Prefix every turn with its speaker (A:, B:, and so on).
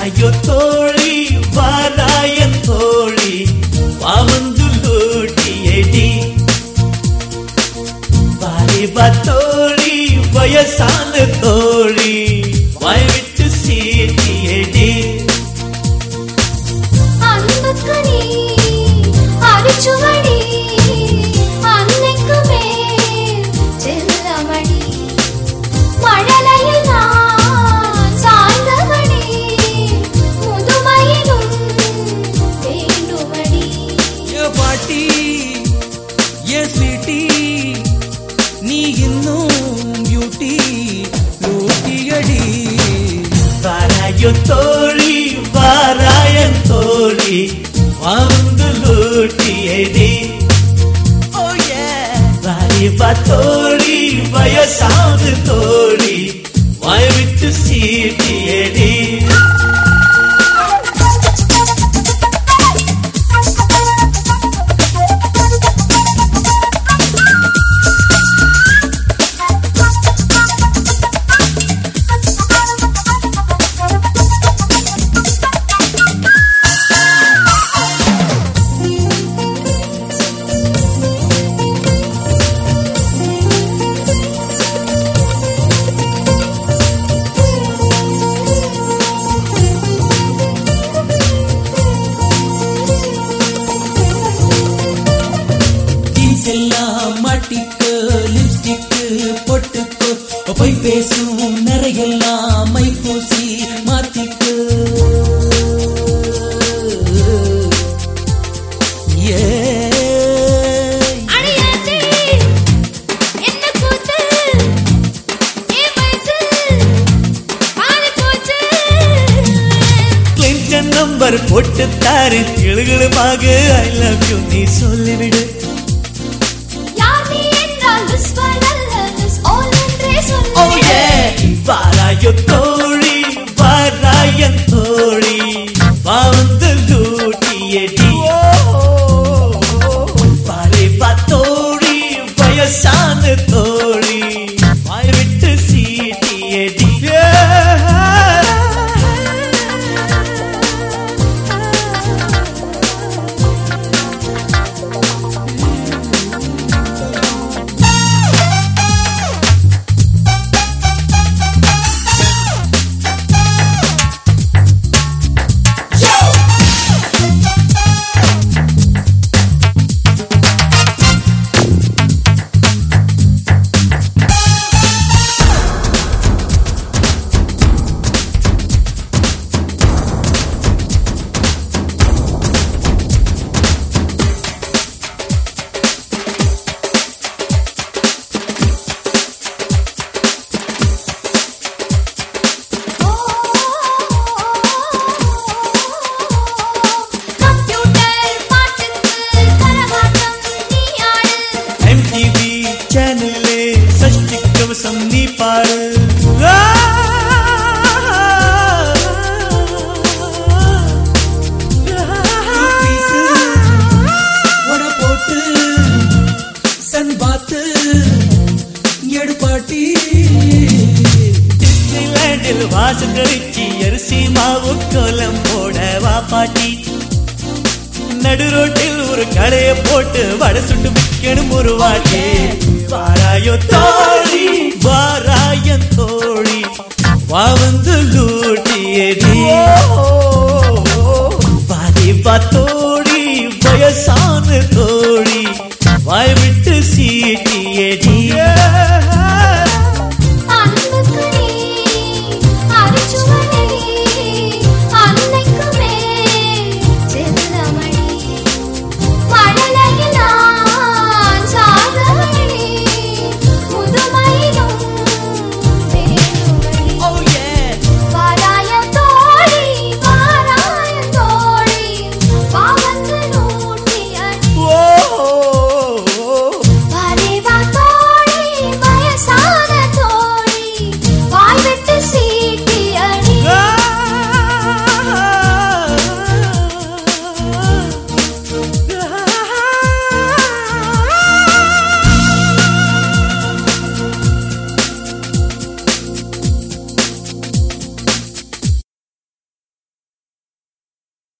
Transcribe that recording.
A: வாராயோ தோழி வாராயன் தோழி வாவந்து லூட்டியடி வாலிபா தோழி வயசான தோழி வாய்விட்டு சீட்டியடி.
B: அன்புக்கு நீ அரிச்சுவடி
C: இன்னும் பியூட்டி லூட்டியடி
A: வாராயோ தோழி வாராயன் தோழி வந்து லூட்டியடி.
C: ஓ
A: தோழி வயசாவது தோழி வாய் விட்டு சீட்டியடி. நம்பர் போட்டு தாரு கிளுகிளுமாக ஐ லவ் யூ நீ சொல்லிவிடு.
B: விஸ்வல் அல்ல
C: முக்கோலம் போடவா பாட்டி?
A: நடு ரோட்டில் ஒரு கடைய போட்டு வடை சுட்டு விற்கணும் ஒரு வாட்டி. வாராயோ தோழி வாராயன் தோழி. வா வந்து லூட்டியடி பாதிப்பா தோழி வயசான தோழி. வாய் விட்டு சீட்டியடி